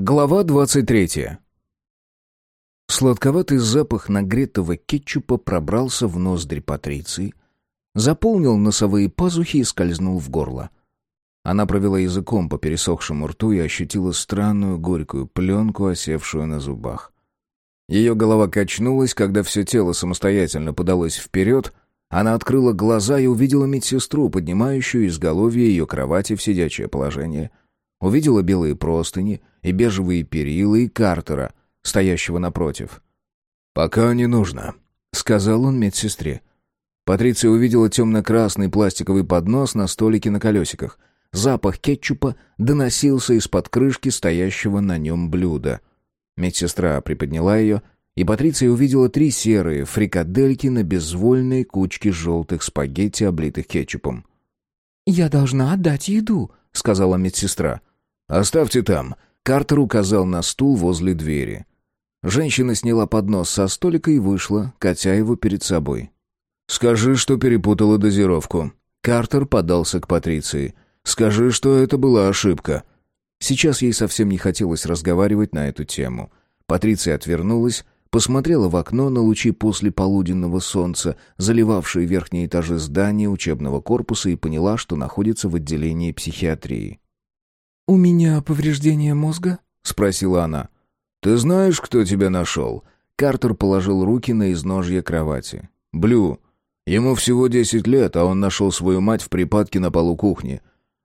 Глава 23. Сладковатый запах нагретого кетчупа пробрался в ноздри Патриции, заполнил носовые пазухи и скользнул в горло. Она провела языком по пересохшему рту и ощутила странную горькую пленку, осевшую на зубах. Ее голова качнулась, когда все тело самостоятельно подалось вперед, она открыла глаза и увидела медсестру, поднимающую изголовье ее кровати в сидячее положение — Увидела белые простыни и бежевые перила и Картера, стоящего напротив. «Пока не нужно», — сказал он медсестре. Патриция увидела темно-красный пластиковый поднос на столике на колесиках. Запах кетчупа доносился из-под крышки стоящего на нем блюда. Медсестра приподняла ее, и Патриция увидела три серые фрикадельки на безвольной кучке желтых спагетти, облитых кетчупом. «Я должна отдать еду», — сказала медсестра. «Оставьте там», — Картер указал на стул возле двери. Женщина сняла поднос со столика и вышла, катя его перед собой. «Скажи, что перепутала дозировку». Картер подался к Патриции. «Скажи, что это была ошибка». Сейчас ей совсем не хотелось разговаривать на эту тему. Патриция отвернулась, посмотрела в окно на лучи после полуденного солнца, заливавшие верхние этажи здания учебного корпуса и поняла, что находится в отделении психиатрии. «У меня повреждение мозга?» — спросила она. «Ты знаешь, кто тебя нашел?» Картер положил руки на изножье кровати. «Блю. Ему всего десять лет, а он нашел свою мать в припадке на полу кухни.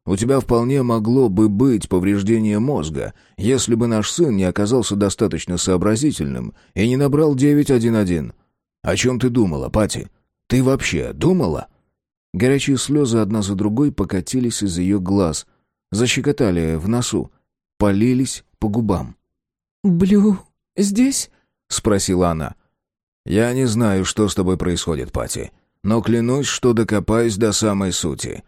У тебя вполне могло бы быть повреждение мозга, если бы наш сын не оказался достаточно сообразительным и не набрал 911. О чем ты думала, Пати? Ты вообще думала?» Горячие слезы одна за другой покатились из ее глаз — защекотали в носу, полились по губам. «Блю здесь?» — спросила она. «Я не знаю, что с тобой происходит, Пати, но клянусь, что докопаюсь до самой сути».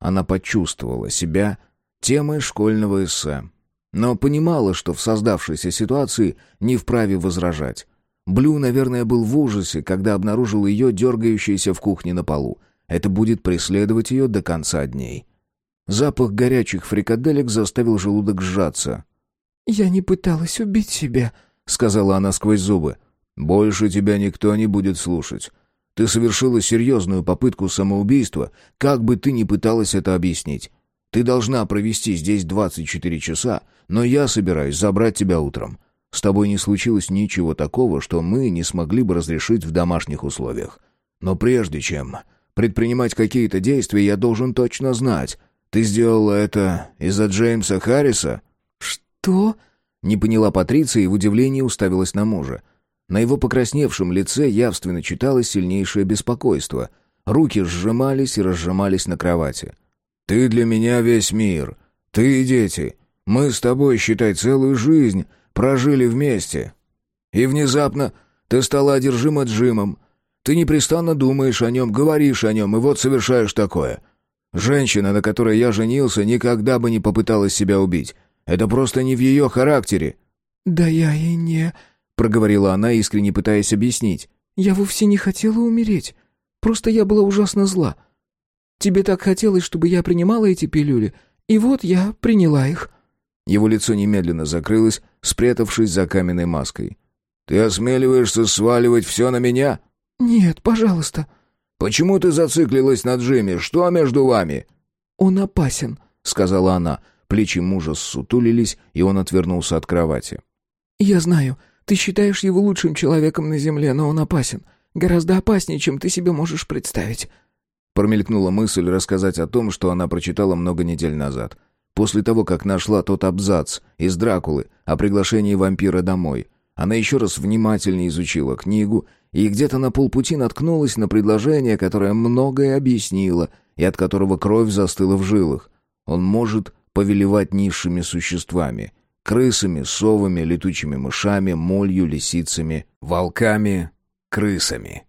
Она почувствовала себя темой школьного эссе, но понимала, что в создавшейся ситуации не вправе возражать. Блю, наверное, был в ужасе, когда обнаружил ее дергающейся в кухне на полу. Это будет преследовать ее до конца дней. Запах горячих фрикаделек заставил желудок сжаться. «Я не пыталась убить себя», — сказала она сквозь зубы. «Больше тебя никто не будет слушать. Ты совершила серьезную попытку самоубийства, как бы ты ни пыталась это объяснить. Ты должна провести здесь 24 часа, но я собираюсь забрать тебя утром. С тобой не случилось ничего такого, что мы не смогли бы разрешить в домашних условиях. Но прежде чем предпринимать какие-то действия, я должен точно знать, ты сделала это из-за Джеймса Харриса?» «Что?» — не поняла Патриция и в удивлении уставилась на мужа. На его покрасневшем лице явственно читалось сильнейшее беспокойство. Руки сжимались и разжимались на кровати. «Ты для меня весь мир. Ты и дети. Мы с тобой, считай, целую жизнь прожили вместе. И внезапно ты стала одержима Джимом. Ты непрестанно думаешь о нем, говоришь о нем, и вот совершаешь такое. Женщина, на которой я женился, никогда бы не попыталась себя убить. Это просто не в ее характере». «Да я и не...» — проговорила она, искренне пытаясь объяснить. «Я вовсе не хотела умереть. Просто я была ужасно зла. Тебе так хотелось, чтобы я принимала эти пилюли, и вот я приняла их». Его лицо немедленно закрылось, спрятавшись за каменной маской. «Ты осмеливаешься сваливать все на меня?» «Нет, пожалуйста», «Почему ты зациклилась на Джимми? Что между вами?» «Он опасен», — сказала она. Плечи мужа ссутулились, и он отвернулся от кровати. «Я знаю, ты считаешь его лучшим человеком на земле, но он опасен. Гораздо опаснее, чем ты себе можешь представить». Промелькнула мысль рассказать о том, что она прочитала много недель назад. После того, как нашла тот абзац из «Дракулы» о приглашении вампира домой — она еще раз внимательнее изучила книгу и где-то на полпути наткнулась на предложение, которое многое объяснило и от которого кровь застыла в жилах. Он может повелевать низшими существами — крысами, совами, летучими мышами, молью, лисицами, волками, крысами.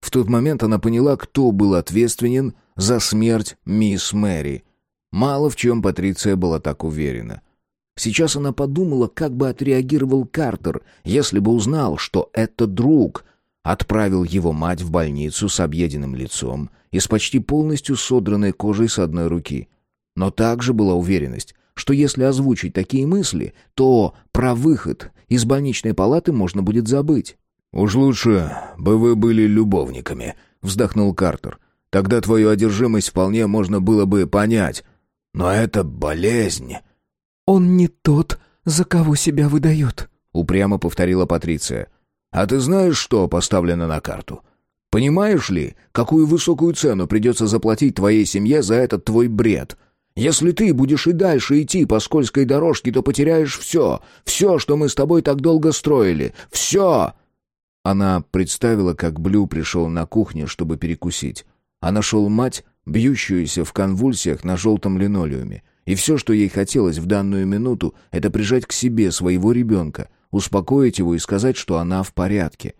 В тот момент она поняла, кто был ответственен за смерть мисс Мэри. Мало в чем Патриция была так уверена — Сейчас она подумала, как бы отреагировал Картер, если бы узнал, что это друг отправил его мать в больницу с объеденным лицом и с почти полностью содранной кожей с одной руки. Но также была уверенность, что если озвучить такие мысли, то про выход из больничной палаты можно будет забыть. «Уж лучше бы вы были любовниками», — вздохнул Картер. «Тогда твою одержимость вполне можно было бы понять. Но это болезнь». «Он не тот, за кого себя выдает», — упрямо повторила Патриция. «А ты знаешь, что поставлено на карту? Понимаешь ли, какую высокую цену придется заплатить твоей семье за этот твой бред?» Если ты будешь и дальше идти по скользкой дорожке, то потеряешь все. Все, что мы с тобой так долго строили. Все!» Она представила, как Блю пришел на кухню, чтобы перекусить. А нашел мать, бьющуюся в конвульсиях на желтом линолеуме. И все, что ей хотелось в данную минуту, это прижать к себе своего ребенка, успокоить его и сказать, что она в порядке.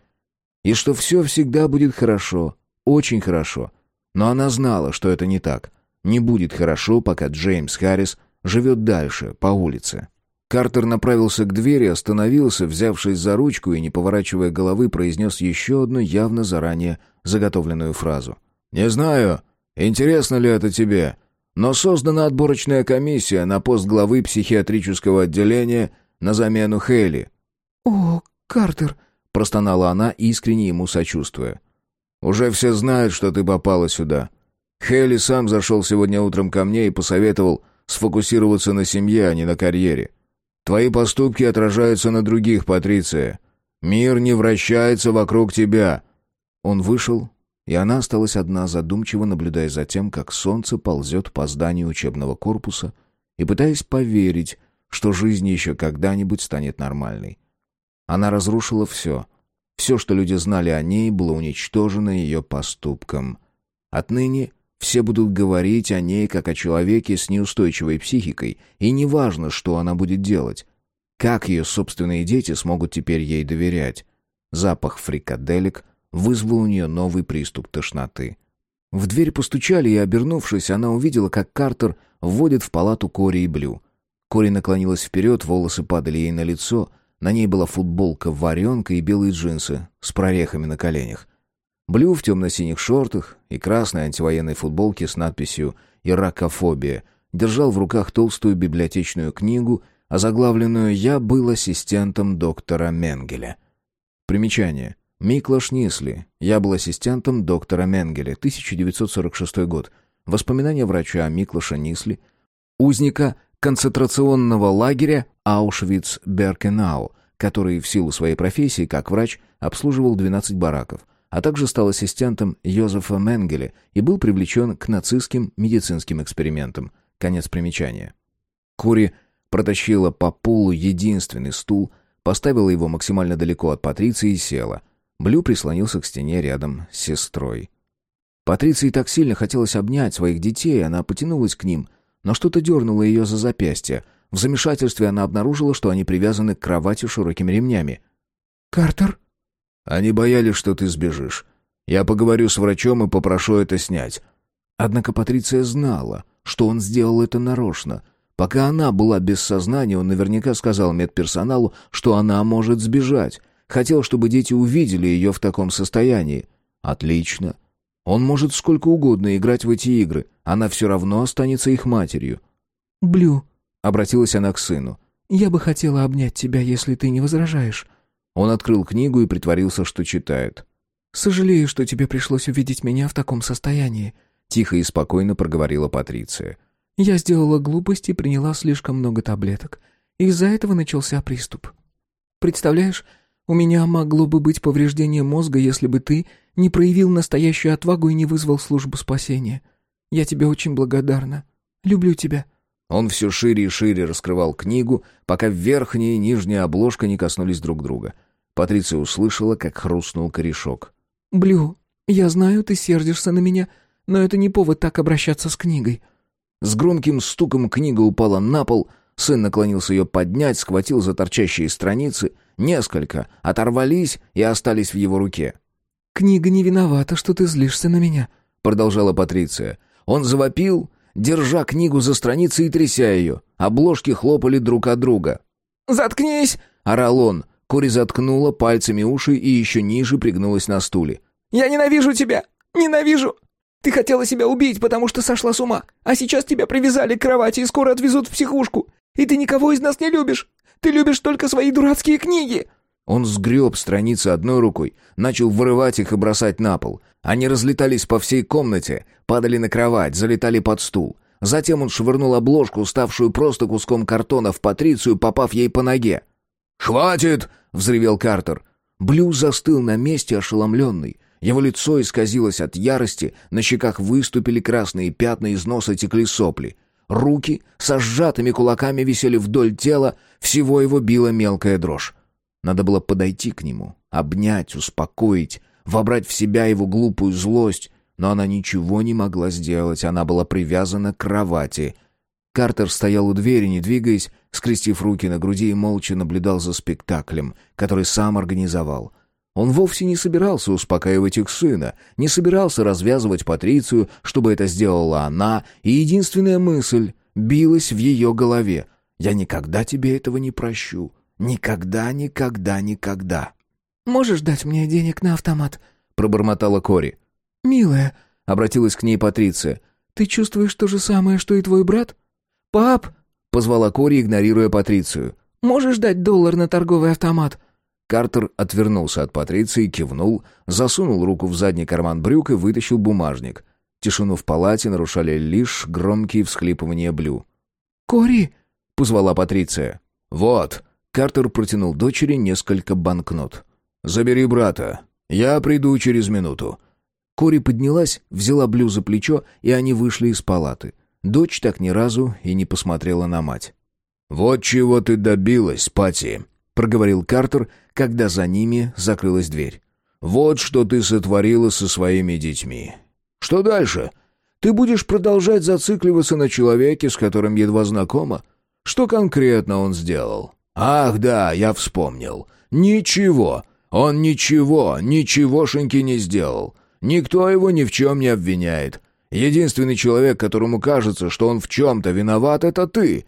И что все всегда будет хорошо, очень хорошо. Но она знала, что это не так. Не будет хорошо, пока Джеймс Харрис живет дальше, по улице. Картер направился к двери, остановился, взявшись за ручку и, не поворачивая головы, произнес еще одну явно заранее заготовленную фразу. «Не знаю, интересно ли это тебе, но создана отборочная комиссия на пост главы психиатрического отделения на замену Хейли». «О, Картер!» — простонала она, искренне ему сочувствуя. «Уже все знают, что ты попала сюда. Хейли сам зашел сегодня утром ко мне и посоветовал сфокусироваться на семье, а не на карьере. Твои поступки отражаются на других, Патриция. Мир не вращается вокруг тебя». Он вышел, и она осталась одна, задумчиво наблюдая за тем, как солнце ползет по зданию учебного корпуса и пытаясь поверить, что жизнь еще когда-нибудь станет нормальной. Она разрушила все. Все, что люди знали о ней, было уничтожено ее поступком. Отныне все будут говорить о ней как о человеке с неустойчивой психикой, и неважно, что она будет делать. Как ее собственные дети смогут теперь ей доверять? Запах фрикаделек вызвал у нее новый приступ тошноты. В дверь постучали, и, обернувшись, она увидела, как Картер вводит в палату Кори и Блю. Кори наклонилась вперед, волосы падали ей на лицо, на ней была футболка варенка и белые джинсы с прорехами на коленях. Блю в темно-синих шортах и красной антивоенной футболке с надписью «Иракофобия» держал в руках толстую библиотечную книгу, озаглавленную «Я был ассистентом доктора Менгеля». Примечание. Миклаш Нисли. Я был ассистентом доктора Менгеля. 1946 год. Воспоминания врача Миклаша Нисли, узника концентрационного лагеря Аушвиц-Беркенау, который в силу своей профессии как врач обслуживал 12 бараков – а также стал ассистентом Йозефа Менгеле и был привлечен к нацистским медицинским экспериментам. Конец примечания. Кури протащила по полу единственный стул, поставила его максимально далеко от Патриции и села. Блю прислонился к стене рядом с сестрой. Патриции так сильно хотелось обнять своих детей, она потянулась к ним, но что-то дернуло ее за запястье. В замешательстве она обнаружила, что они привязаны к кровати широкими ремнями. «Картер?» Они боялись, что ты сбежишь. Я поговорю с врачом и попрошу это снять». Однако Патриция знала, что он сделал это нарочно. Пока она была без сознания, он наверняка сказал медперсоналу, что она может сбежать. Хотел, чтобы дети увидели ее в таком состоянии. Отлично. Он может сколько угодно играть в эти игры. Она все равно останется их матерью. «Блю», — обратилась она к сыну, — «я бы хотела обнять тебя, если ты не возражаешь». Он открыл книгу и притворился, что читает. «Сожалею, что тебе пришлось увидеть меня в таком состоянии», — тихо и спокойно проговорила Патриция. «Я сделала глупость и приняла слишком много таблеток. Из-за этого начался приступ. Представляешь, у меня могло бы быть повреждение мозга, если бы ты не проявил настоящую отвагу и не вызвал службу спасения. Я тебе очень благодарна. Люблю тебя». Он все шире и шире раскрывал книгу, пока верхняя и нижняя обложка не коснулись друг друга. Патриция услышала, как хрустнул корешок. «Блю, я знаю, ты сердишься на меня, но это не повод так обращаться с книгой». С громким стуком книга упала на пол, сын наклонился ее поднять, схватил за торчащие страницы, несколько оторвались и остались в его руке. «Книга не виновата, что ты злишься на меня», — продолжала Патриция. Он завопил, держа книгу за страницей и тряся ее. Обложки хлопали друг от друга. «Заткнись!» — орал он. Кори заткнула пальцами уши и еще ниже пригнулась на стуле. «Я ненавижу тебя! Ненавижу! Ты хотела себя убить, потому что сошла с ума. А сейчас тебя привязали к кровати и скоро отвезут в психушку. И ты никого из нас не любишь. Ты любишь только свои дурацкие книги!» Он сгреб страницы одной рукой, начал вырывать их и бросать на пол. Они разлетались по всей комнате, падали на кровать, залетали под стул. Затем он швырнул обложку, ставшую просто куском картона, в Патрицию, попав ей по ноге. «Хватит!» — взревел Картер. Блю застыл на месте, ошеломленный. Его лицо исказилось от ярости, на щеках выступили красные пятна, из носа текли сопли. Руки со сжатыми кулаками висели вдоль тела, всего его била мелкая дрожь. Надо было подойти к нему, обнять, успокоить, вобрать в себя его глупую злость, но она ничего не могла сделать, она была привязана к кровати. Картер стоял у двери, не двигаясь, скрестив руки на груди и молча наблюдал за спектаклем, который сам организовал. Он вовсе не собирался успокаивать их сына, не собирался развязывать Патрицию, чтобы это сделала она, и единственная мысль билась в ее голове. «Я никогда тебе этого не прощу. Никогда, никогда, никогда». «Можешь дать мне денег на автомат?» — пробормотала Кори. «Милая», — обратилась к ней Патриция. «ты чувствуешь то же самое, что и твой брат?» «Пап!» — позвала Кори, игнорируя Патрицию. «Можешь дать доллар на торговый автомат?» Картер отвернулся от Патриции, кивнул, засунул руку в задний карман брюк и вытащил бумажник. Тишину в палате нарушали лишь громкие всхлипывания Блю. «Кори!» — позвала Патриция. «Вот!» — Картер протянул дочери несколько банкнот. «Забери брата. Я приду через минуту». Кори поднялась, взяла Блю за плечо, и они вышли из палаты. Дочь так ни разу и не посмотрела на мать. «Вот чего ты добилась, Пати», — проговорил Картер, когда за ними закрылась дверь. «Вот что ты сотворила со своими детьми. Что дальше? Ты будешь продолжать зацикливаться на человеке, с которым едва знакома? Что конкретно он сделал? Ах, да, я вспомнил. Ничего. Он ничего, ничегошеньки не сделал. Никто его ни в чем не обвиняет. Единственный человек, которому кажется, что он в чем-то виноват, это ты.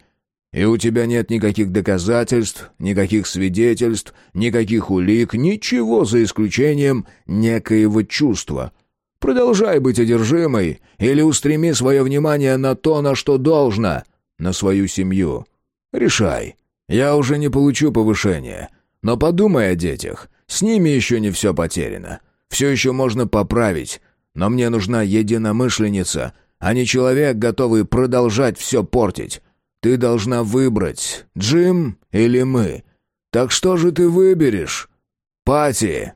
И у тебя нет никаких доказательств, никаких свидетельств, никаких улик, ничего за исключением некоего чувства. Продолжай быть одержимой или устреми свое внимание на то, на что должно, на свою семью. Решай. Я уже не получу повышения. Но подумай о детях. С ними еще не все потеряно. Все еще можно поправить. Но мне нужна единомышленница, а не человек, готовый продолжать все портить. Ты должна выбрать, Джим или мы. Так что же ты выберешь? Пати!»